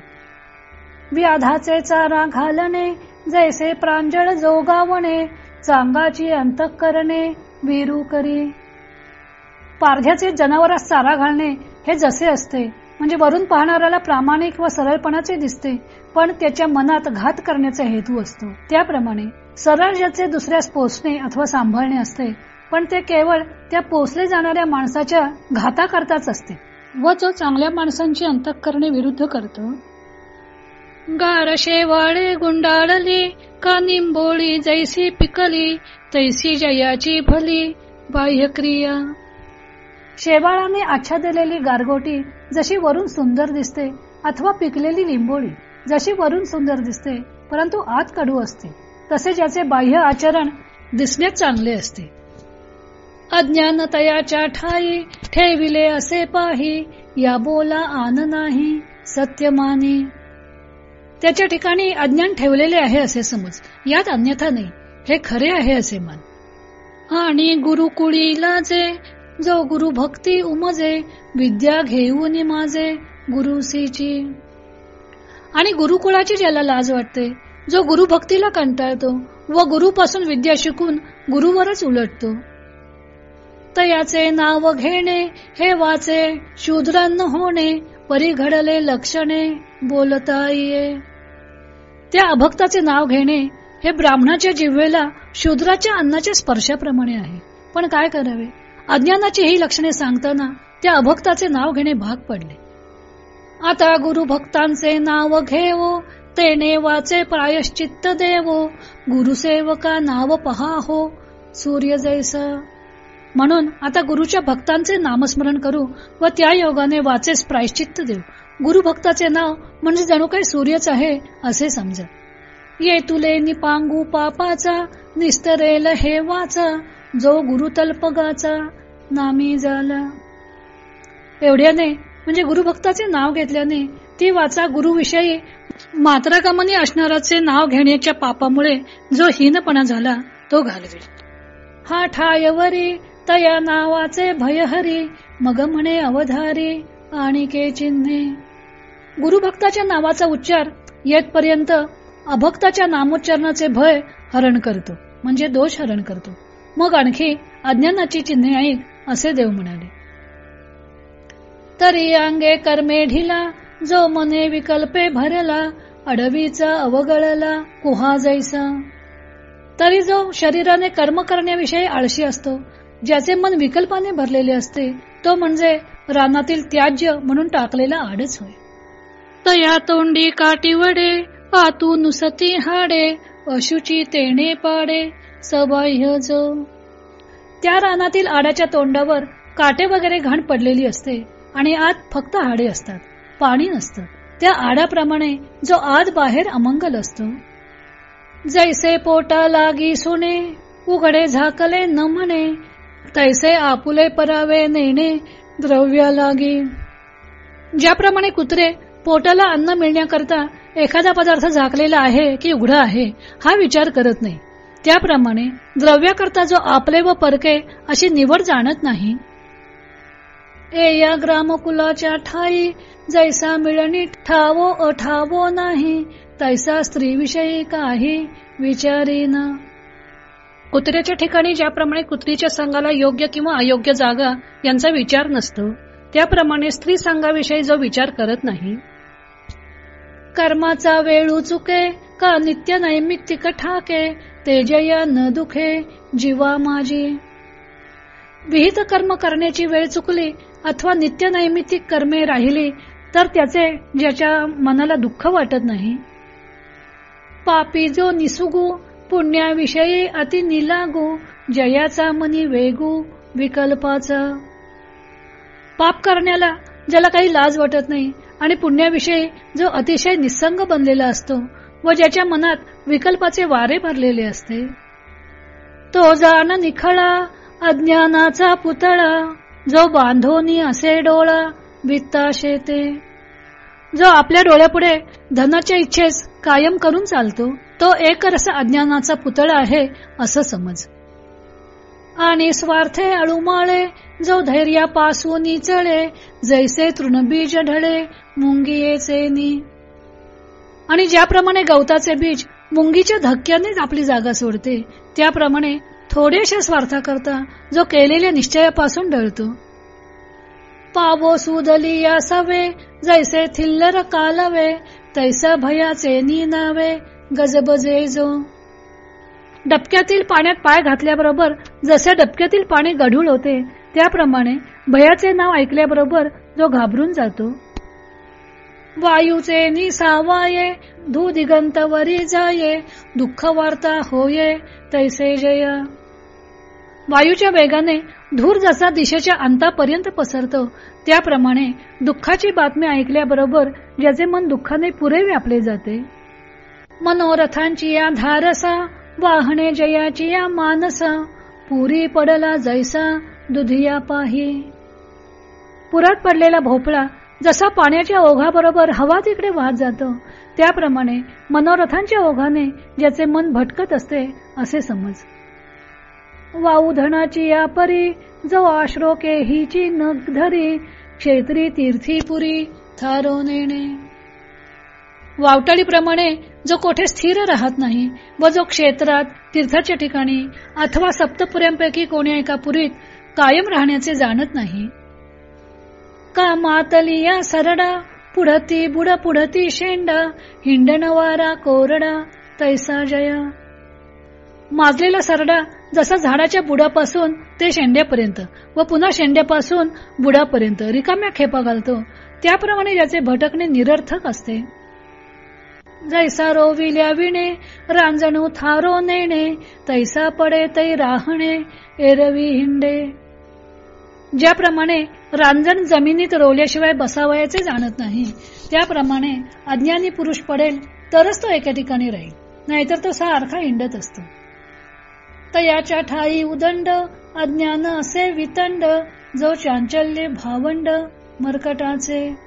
व्याधाचे चारा घालणे जैसे प्रांजळ जोगावणे चांगाची अंतकरणे विरू करी. पारध्याचे जनावरास चारा घालणे हे जसे असते म्हणजे वरून पाहणाऱ्याला प्रामाणिक व सरळपणाचे दिसते पण त्याच्या मनात घात करण्याचा हेतू असतो. त्याप्रमाणे सरळ ज्याचे दुसऱ्यास पोचणे अथवा सांभाळणे असते पण ते केवळ त्या पोचले जाणाऱ्या माणसाच्या घाताकरताच असते. व जो चांगल्या माणसांची अंतकरणे विरुद्ध करतो गार शेवाळे गुंडाळली का निंबोळी जैसी पिकली तैसी जयाची भली बाह्यक्रिया. शेवाळाने आच्छादलेली गारगोटी जशी वरून सुंदर दिसते अथवा पिकलेली लिंबोळी जशी वरून सुंदर दिसते परंतु आत कडू असते तसे ज्याचे बाह्य आचरण दिसण्यात चांगले असते. अज्ञानतयाच्या ठाई ठेविले असे पाही या बोला आन नाही सत्यमानी. त्याच्या ठिकाणी अज्ञान ठेवलेले आहे असे समज. यात अन्यथा नाही. हे खरे आहे असे मान. आणि गुरुकुळीला जे जो गुरु भक्ती उमजे विद्या घेऊन माझे गुरुसीची. आणि गुरुकुळाची ज्याला लाज वाटते जो गुरुभक्तीला कंटाळतो व गुरुपासून विद्या शिकून गुरुवरच उलटतो. तयाचे नाव घेणे हे वाचे शूद्रांना होणे परी घडले लक्षणे बोलता ये त्या अभक्ताचे नाव घेणे हे ब्राह्मणाच्या जिव्हेला शूद्राच्या अन्नाच्या स्पर्शाप्रमाणे आहे. पण काय करावे? अज्ञानाची ही लक्षणे सांगताना त्या अभक्ताचे नाव घेणे भाग पडले. आता गुरु भक्तांचे नाव घेवो तेने वाचे प्रायश्चित्त देवो. गुरुसेवका नाव पहा हो सूर्य जैसा. म्हणून आता गुरुच्या भक्तांचे नामस्मरण करू व त्या योगाने वाचेस प्रायश्चित्त देऊ. गुरु भक्ताचे नाव म्हणजे जणू काही सूर्यच आहे असे समजा. ये तुले निपांगू पापाचा निस्तरेल हे वाचा जो गुरु तल्पगाचा नामी झाला एवढ्याने म्हणजे गुरुभक्ताचे नाव घेतल्याने ती वाचा गुरुविषयी मात्राकामाने असणाराचे नाव घेण्याच्या पापामुळे जो हीनपणा झाला तो घालवे हा ठायवरी तया नावाचे भयहरी मग म्हणे अवधारी आणि के चिन्हे. गुरुभक्ताच्या नावाचा उच्चार येतपर्यंत अभक्ताच्या नामोच्चारणाचे भय हरण करतो म्हणजे दोष हरण करतो. मग आणखी अज्ञानाची चिन्हे ऐक असे देव म्हणाले. तरी अंगे कर्मे ढिला जो मने विकल्पे भरला अडवीचा अवगळला कुहा जैसा तरी जो शरीराने कर्म करण्याविषयी आळशी असतो ज्याचे मन विकल्पाने भरलेले असते तो म्हणजे रानातील त्याज्य म्हणून टाकलेला आडच होय. तया तोंडी काटी वडे आतू नुसती हाडे अशुची तेणे पाडे सबाह्य जो. त्या रानातील आड्याच्या तोंडावर काटे वगैरे घाण पडलेली असते आणि आत फक्त हाडे असतात पाणी नसतं. त्या आड्याप्रमाणे जो आत बाहेर अमंगल असतो. जैसे पोटा लागी सुने उघडे झाकले न म्हणे तैसे आपुले परावे नेणे द्रव्य लागी. ज्याप्रमाणे कुत्रे पोटाला अन्न मिळण्याकरता एखादा पदार्थ झाकलेला आहे की उघडा आहे हा विचार करत नाही. त्याप्रमाणे द्रव्याकरता जो आपले व परके अशी निवड जाणत नाही. ए या ग्रामकुलाच्या ठाई जैसा मिळणी ठावो अठावो नाही तैसा स्त्रीविषयी काही विचारीन. कुत्र्याच्या ठिकाणी ज्याप्रमाणे कुत्रीच्या संघाला योग्य किंवा अयोग्य जागा यांचा विचार नसतो त्याप्रमाणे स्त्री संघाविषयी जो विचार करत नाही. कर्माचा वेळू चुके का नित्य नैमित्तिक ठाके तेजया न दुखे जीवा माझी विहित कर्म करण्याची वेळ चुकली अथवा नित्य नैमित्तिक कर्मे राहिली तर त्याचे ज्याच्या मनाला दुःख वाटत नाही. पापी जो निसुगू पुण्याविषयी अति निलागू जयाचा मनी वेगू विकल्पाचा. पाप करण्याला ज्याला काही लाज वाटत नाही आणि पुण्याविषयी जो अतिशय निसंग बनलेला असतो व ज्याच्या मनात विकल्पाचे वारे भरलेले असते. तो जाण निखळा अज्ञानाचा पुतळा जो बांधोनी असे डोळा वित्ता शेते. जो आपल्या डोळ्यापुढे धनाच्या इच्छेस कायम करून चालतो. तो एक रस अज्ञानाचा पुतळा आहे असं समज. आणि स्वार्थे अळुमाळे जो धैर्यापासून चळे जैसे तृणबीज ढळे मुंगियेचे नी. आणि ज्याप्रमाणे गवताचे बीज मुंगीच्या धक्क्यानेच आपली जागा सोडते त्याप्रमाणे थोड्याशा स्वार्थाकरता जो केलेल्या निश्चयापासून डळतो पावो सुदली या सवे जैसे थिल्लर कालवे तैसा भयाचे नी नावे गजबजे जो डबक्यातील पाण्यात पाय घातल्याबरोबर जसे डबक्यातील पाणी गढूळ होते त्याप्रमाणे भयाचे नाव ऐकल्याबरोबर जो घाबरून जातो. वायूचे निसावाये धू दिगंत वरी जाये दुःख वार्ता होये तैसे जय. वायूच्या वेगाने धूर जसा दिशेच्या अंतापर्यंत पसरतो त्याप्रमाणे दुःखाची बातमी ऐकल्याबरोबर ज्याचे मन दुःखाने पुरे व्यापले जाते. मनोरथांची या धारसा वाहने जयाची या मानसा पुरी पडला जैसा दुधिया पाही. पुरात पडलेला भोपळा जसा पाण्याच्या ओघाबरोबर हवा तिकडे वाहत जातो त्याप्रमाणे मनोरथांच्या ओघाने ज्याचे मन भटकत असते असे समज. वाऊधनाची या परी जो आश्रोके हिची नग धरी क्षेत्री तीर्थीपुरी थारो नेणे. वावटाळीप्रमाणे जो कोठे स्थिर राहत नाही व जो क्षेत्रात तीर्थाच्या ठिकाणी अथवा सप्तपुऱ्यांपैकी कोणी एका पुरीत कायम राहण्याचे जाणत नाही. का मातली या सरडा पुढती बुड पुढती शेंडा हिंडणवारा कोरडा तैसा जया. माजलेला सरडा जसा झाडाच्या बुडापासून ते शेंड्यापर्यंत व पुन्हा शेंड्यापासून बुडापर्यंत रिकाम्या खेपा घालतो त्याप्रमाणे याचे भटकणे निरर्थक असते. जैसा रोविल्या विणे रांजणू थारो नेणे तैसा पडे तै राहणे एरवी हिंडे. ज्याप्रमाणे रांजण जमिनीत रोवल्याशिवाय बसावयाचे जाणत नाही त्याप्रमाणे अज्ञानी पुरुष पडेल तरच तो एका ठिकाणी राहील नाहीतर तो सारखा हिंडत असतो. तयाच्या ठाई उदंड अज्ञान असे वितंड जो चांचल्य भावंड मरकटाचे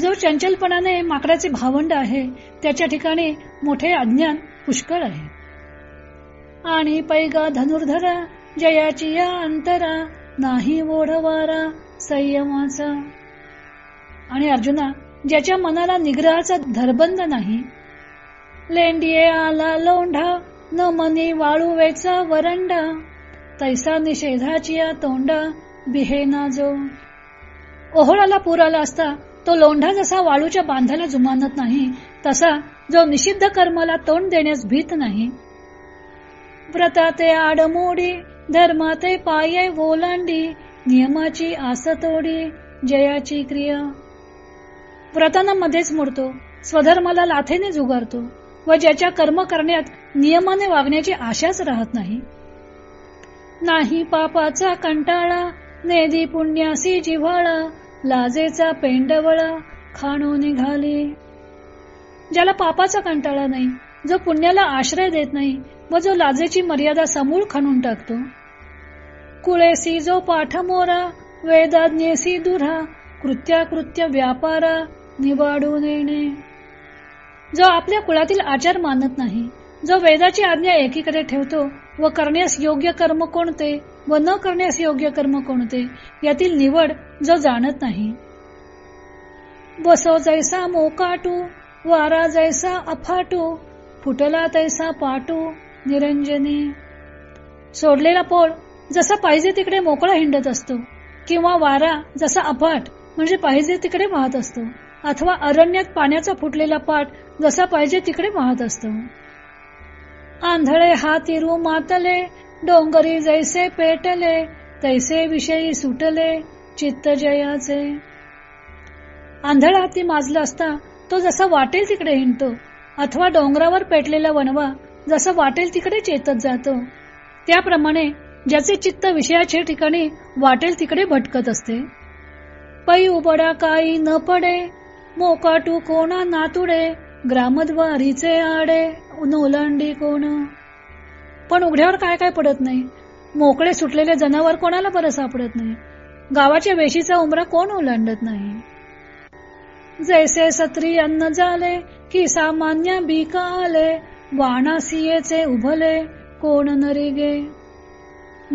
जो चंचलपणाने माकडाचे भावंड आहे त्याच्या ठिकाणी मोठे अज्ञान पुष्कळ आहे. आणि पैगा धनुर्धरा जयाची या अंतरा नाही ओढवारा संयमाचा. आणि अर्जुना ज्याच्या मनाला निग्रहाचा धरबंद नाही लेंडिये आला लोंढा न मनी वाळू वेचा वरंडा तैसा निषेधाची तोंडा बिहेना जो. ओहोळाला पूर आला असता तो लोंढा जसा वाळूच्या बांधाला जुमानत नाही तसा जो निषिद्ध कर्माला तोंड देण्यास भीत नाही. व्रताते आडमोडी धर्माते पाये ओलांडी नियमाची आसतोडी जयाची क्रिया. व्रताना मध्येच मोडतो स्वधर्माला लाथेने जुगारतो व ज्याच्या कर्म करण्यात नियमाने वागण्याची आशाच राहत नाही. नाही पापाचा कंटाळा नेदी पुण्यासी जिव्हाळा लाजेचा पेंडवळा खाणू निघाली. ज्याला पापाचा कंटाळा नाही जो पुण्याला आश्रय देत नाही व जो लाजेची मर्यादा समूळ खणून टाकतो. कुळेसी जो पाठमोरा वेदाज्ञेसी दुरा कृत्याकृत्य व्यापारा निवाडून येणे. जो आपल्या कुळातील आचार मानत नाही जो वेदाची आज्ञा एकीकडे ठेवतो व करण्यास योग्य कर्म कोणते व न करण्यास योग्य कर्म कोणते? यातील निवड जो जाणत नाही. बसो जैसा मोकाटू वारा जैसा अफाटू फुटला तैसा पाटू निरंजनी. सोडलेला पोळ जसा पाहिजे तिकडे मोकळा हिंडत असतो किंवा वारा जसा अफाट म्हणजे पाहिजे तिकडे वाहत असतो अथवा अरण्यात पाण्याचा फुटलेला पाट जसा पाहिजे तिकडे वाहत असतो. आंधळे हातिरू मातले डोंगरी जैसे पेटले तैसे विषयी सुटले चित्त जयाचे आंधळा हाती माजला असता तो जसा वाटेल तिकडे हिंडतो अथवा डोंगरावर पेटलेला वनवा जसा वाटेल तिकडे चेतत जातो. त्याप्रमाणे ज्याचे चित्त विषयाच्या ठिकाणी वाटेल तिकडे भटकत असते. पै उबडा काही न पडे मोकाटू कोणा नातुडे ग्रामद्वारीचे आडे नोलांडी कोण पण उघड्यावर काय काय पडत नाही. मोकळे सुटलेले जनावर कोणाला बरं सापडत नाही. गावाच्या वेशीचा उमरा कोण ओलांडत नाही. जैसे सत्री अन्न झाले की सामान्य बीक आले वाणासियेचे उभले कोण नरिगे.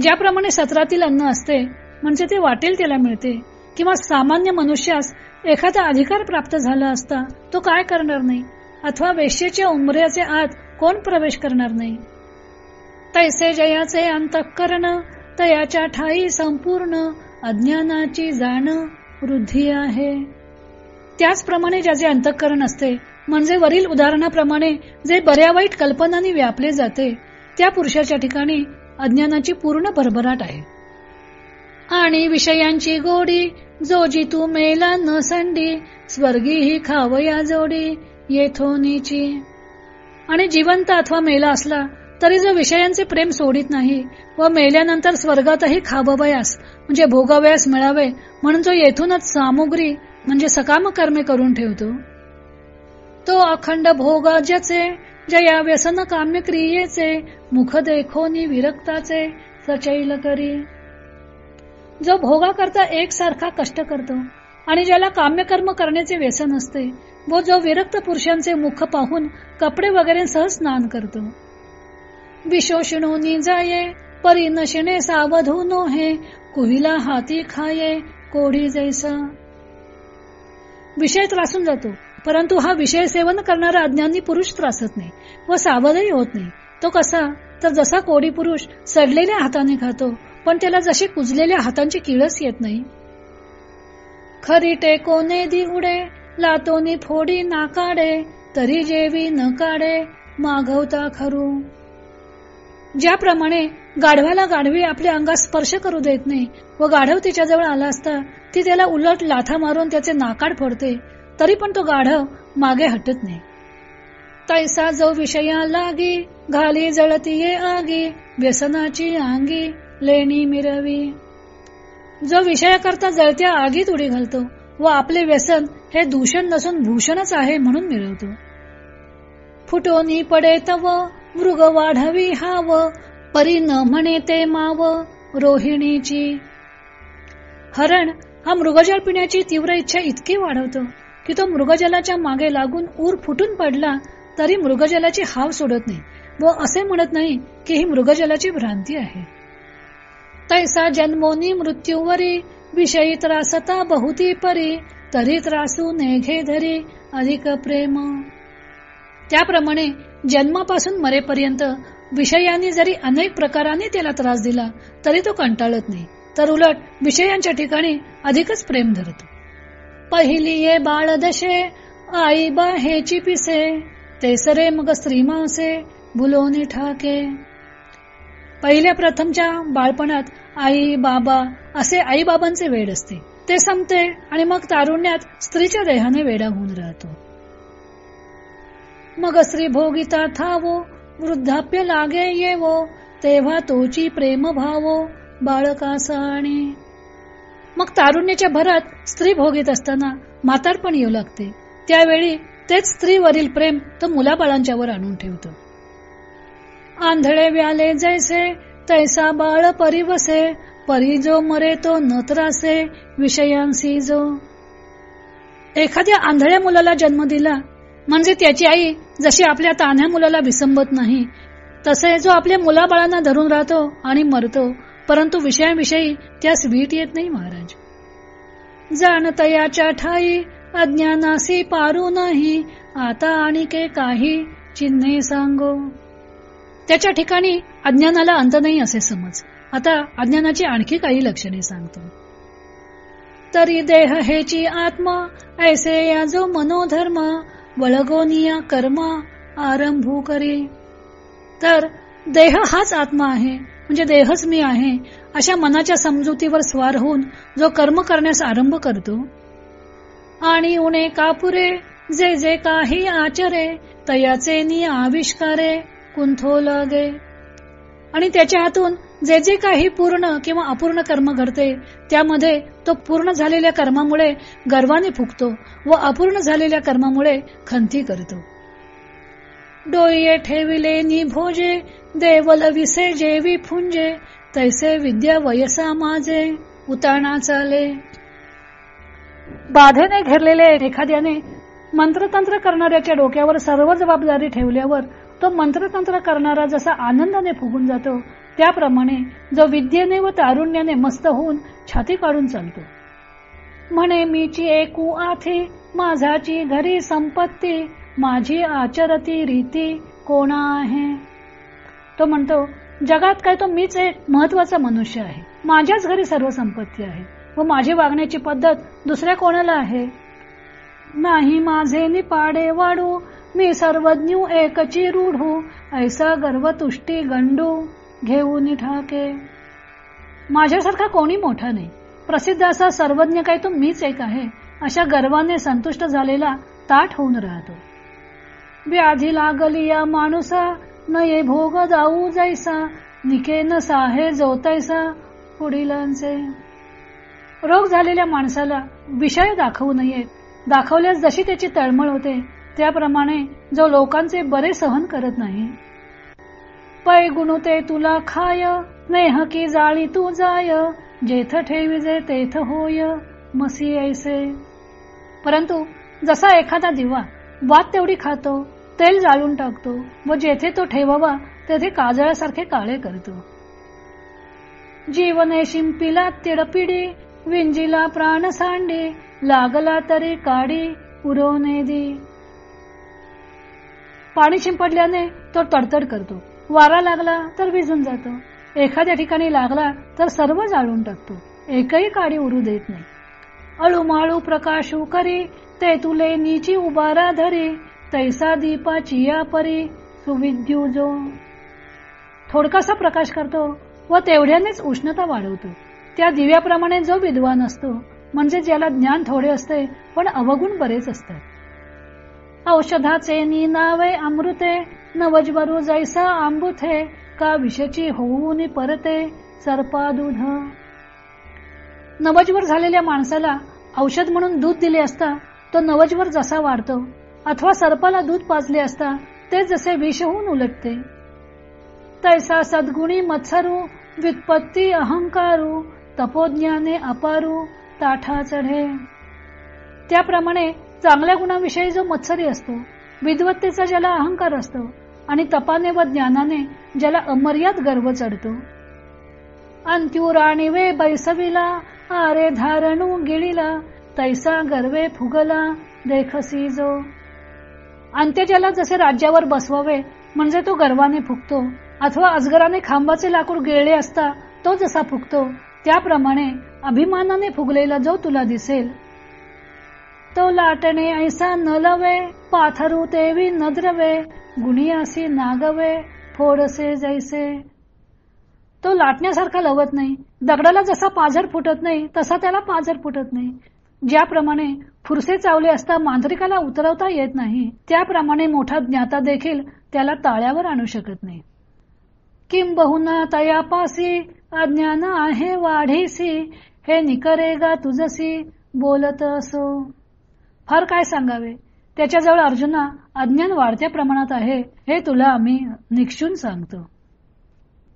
ज्याप्रमाणे सत्रातील अन्न असते म्हणजे ते वाटेल त्याला मिळते. किंवा सामान्य मनुष्यास एखादा अधिकार प्राप्त झाला असता तो काय करणार नाही? अथवा वेश्येच्या उमऱ्याचे आत कोण प्रवेश करणार नाही? तैसे जयाचे अंतःकरण तयाच्या ठाई संपूर्ण अज्ञानाची जाण वृद्धी आहे. त्याचप्रमाणे ज्याचे अंतःकरण असते म्हणजे वरील उदाहरणाप्रमाणे जे बऱ्या वाईट कल्पनांनी व्यापले जाते त्या पुरुषाच्या ठिकाणी अज्ञानाची पूर्ण भरभराट आहे. आणि विषयांची गोडी जो जितू मेला न संडी स्वर्गी ही खावया जोडी येथोनीची. आणि जिवंत अथवा मेला असला तरी जो विषयांचे प्रेम सोडित नाही व मेल्यानंतर स्वर्गातही खाबवयास म्हणजे भोगावयास मिळावे म्हणून तो येथूनच सामुग्री म्हणजे सकाम कर्मे करून ठेवतो. तो अखंड भोगाज्याचे जया व्यसन काम्य क्रियेचे मुख देखोनी विरक्ताचे सचैल करी. जो भोगा करता एकसारखा कष्ट करतो आणि ज्याला काम्यकर्म करण्याचे व्यसन असते व जो विरक्त पुरुषांचे मुख पाहून कपडे वगैरे सह स्नान करतो. विशोषणोनी जाये परी नशिणे सावधू नो हे कुहिला हाती खाये कोढी जैसा. विषय त्रासून जातो परंतु हा विषय सेवन करणारा अज्ञानी पुरुष त्रासत नाही व सावधही होत नाही. तो कसा? तर जसा कोडी पुरुष सडलेल्या हाताने खातो पण त्याला जशी कुजलेल्या हातांची किळस येत नाही. खरी टेकोने दी उडे लातोनी फोडी नाकाडे तरी जेवी न काढे मागवता खरू. ज्याप्रमाणे गाढवाला गाढवी आपल्या अंगात स्पर्श करू देत नाही व गाढव तिच्याजवळ आला असता ती त्याला उलट लाथा मारून त्याचे नाकाड फोडते तरी पण तो गाढव मागे हटत नाही. तैसा जो विषया लागी घाली जळतीये आगी व्यसनाची आंगी लेणी मिरवी. जो विषयाकरता जळत्या आगीत उडी घालतो व आपले व्यसन हे दूषण नसून भूषणच आहे म्हणून मिळवतो फुटोनी पडे तव मृग वाढवी हाव परी न म्हणे ते माव रोहिणीची. हरण हा मृगजल पिण्याची तीव्र इच्छा इतकी वाढवतो की तो मृगजलाच्या मागे लागून ऊर फुटून पडला तरी मृगजलाची हाव सोडत नाही व असे म्हणत नाही की ही मृगजलाची भ्रांती आहे. तैसा जन्मोनी मृत्यूवरी विषयी त्रासता बहुती परी तरी त्रासू नेघे धरी अधिक प्रेम. त्याप्रमाणे जन्मापासून मरेपर्यंत विषयांनी जरी अनेक प्रकाराने त्याला त्रास दिला तरी तो कंटाळत नाही. तर उलट विषयांच्या ठिकाणी अधिकच प्रेम धरतो. पहिली ये बाळ दशे आई बा हेची पिसे तेसरे मग स्त्री मासे बुलोनी ठाके. पहिल्या प्रथमच्या बाळपणात आई बाबा असे आई बाबांचे वेड असते. ते संपते आणि मग तारुण्यात स्त्रीच्या देहाने वेडा होऊन राहतो. मग स्त्री भोगिता थावो वृद्धाप्य लागे येवो तेव्हा तोची प्रेम भावो बाळकासाने आणि मग तारुण्याच्या भरात स्त्री भोगीत असताना म्हातारपण येऊ लागते. त्यावेळी तेच स्त्रीवरील प्रेम तो मुलाबाळांच्यावर आणून ठेवतो. आंधळे व्याले जैसे तैसा बाळ परिवसे परी जो मरे तो न त्रासे विषयांसी जो. एखाद्या आंधळ्या मुलाला जन्म दिला म्हणजे त्याची आई जशी आपल्या तान्ह्या मुलाला विसंबत नाही तसे जो आपल्या मुलाबाळांना धरून राहतो आणि मरतो परंतु विषयाविषयी त्यास वीट येत नाही महाराज. जाणतयाच्या ठाई अज्ञानासी पारू नाही आता आणि के काही चिन्हे सांगो. त्याच्या ठिकाणी अज्ञानाला अंत नाही असे समज. आता अज्ञानाची आणखी काही लक्षणे सांगतो. तरी देह हेची आत्मा ऐसे या जो मनोधर्म वळगोनिया कर्म आरंभू करी. तर देह हाच आत्मा आहे म्हणजे देहच मी आहे अशा मनाच्या समजुतीवर स्वार होऊन जो कर्म करण्यास आरंभ करतो. आणि उणे कापुरे जे जे काही आचरे तयाचे नि आविष्कारे कुंथो लगे. आणि त्याच्या हातून जे जे काही पूर्ण किंवा अपूर्ण कर्म घडते त्यामध्ये तो पूर्ण झालेल्या कर्मामुळे गर्वाने फुकतो व अपूर्ण झालेल्या कर्मामुळे खंती करतो. डोये ठेविले निभोजे देवल विसे जेवी फुंजे तैसे विद्या वयसा माझे उताना चाले. बाधेने घेरलेले एखाद्याने मंत्रतंत्र करणाऱ्याच्या डोक्यावर सर्व जबाबदारी ठेवल्यावर तो मंत्रतंत्र करणारा जसा आनंदाने फुगून जातो त्याप्रमाणे जो विद्येने व तारुण्याने मस्त होऊन छाती काढून चालतो. म्हणे मीची एकू आथी माझाची घरी संपत्ती माझी आचरती रीती कोणा आहे तो म्हणतो जगात काय तो मीच एक महत्त्वाचा मनुष्य आहे. माझ्याच घरी सर्व संपत्ती आहे व माझी वागण्याची पद्धत दुसऱ्या कोणाला आहे? नाही माझे निपाडे वाढू मी सर्वज्ञ एकची रूढू ऐसा गर्व तुष्टी गंडू घेऊन ठाके. माझ्यासारखा कोणी मोठा नाही. प्रसिद्ध असा सर्वज्ञ काय तो मीच एक आहे. अशा गर्वाने संतुष्ट झालेला ताट होऊन राहतो. व्याधी लागली या माणूसा न ये भोग जाऊ जायसा निके न साहे जोतायसा पुढीलांचे. रोग झालेल्या माणसाला विषय दाखवू नयेत. दाखवल्यास जशी त्याची तळमळ होते त्याप्रमाणे जो लोकांचे बरे सहन करत नाही. पै गुणुते तुला खाय नेह की जाळी तू जाय जेथ ठेविजे तेथ होय मसी ऐसे. परंतु जसा एखादा दिवा वात तेवढी खातो तेल जाळून टाकतो व जेथे तो ठेवावा तेथे काजळासारखे काळे करतो. जीवने शिंपीला तिडपिडी विंजीला प्राण सांडी लागला तरी काडी उरवणे दी. पाणी शिंपडल्याने तो तडतड करतो. वारा लागला तर विजून जातो. एखाद्या ठिकाणी लागला तर सर्व जाळून टाकतो. एकही काडी उरू देत नाही. अळूमाळू प्रकाशू करी ते तुले नीची उबारा धरी तैसा दीपाची या परी सुविद्युजो. थोडकासा प्रकाश करतो व तेवढ्यानेच उष्णता वाढवतो. त्या दिव्याप्रमाणे जो विद्वान असतो म्हणजे ज्याला ज्ञान थोडे असते पण अवगुण बरेच असतात. औषधाचे नी नावे अमृते नवजवरू जैसा आंबुथे का विषची होऊन परते सर्पा दूध नवजवर झालेल्या माणसाला औषध म्हणून दूध दिले असता तो नवजवर जसा वाढतो अथवा सर्पाला दूध पाजले असता ते जसे विष होऊन उलटते. तैसा सद्गुणी मत्सरू व्युत्पत्ती अहंकारू तपोज्ञाने अपारू ताठा चढे. त्याप्रमाणे चांगल्या गुणाविषयी जो मत्सरी असतो विद्वत्तेचा ज्याला अहंकार असतो आणि तपाने व ज्ञानाने ज्याला अमर्याद गर्व चढतो. अंत्युराणी वे बैसविला आरे धारणू गिळीला तैसा गर्वे फुगला देखसी जो. अंत्यजाला जसे राज्यावर बसवावे म्हणजे तो गर्वाने फुगतो अथवा अजगराने खांबाचे लाकूड गिळले असता तो जसा फुगतो त्याप्रमाणे अभिमानाने फुगलेला जो तुला दिसेल तो लाटणे ऐसा न लवे पाथरू तेवी नद्रवे गुणियासी नागवे फोडसे जैसे. तो लाटण्यासारखा लवत नाही दगडाला जसा पाझर फुटत नाही तसा त्याला पाझर फुटत नाही. ज्याप्रमाणे फुरसे चावले असता मांत्रिकाला उतरवता येत नाही त्याप्रमाणे मोठा ज्ञाता देखील त्याला ताळ्यावर आणू शकत नाही. किंबहुना तयापासी अज्ञान आहे वाढीसी हे निकरे गा तुझसी बोलत असो. फार काय सांगावे? त्याच्याजवळ अर्जुना अज्ञान वाढत्या प्रमाणात आहे हे तुला आम्ही निक्षून सांगतो.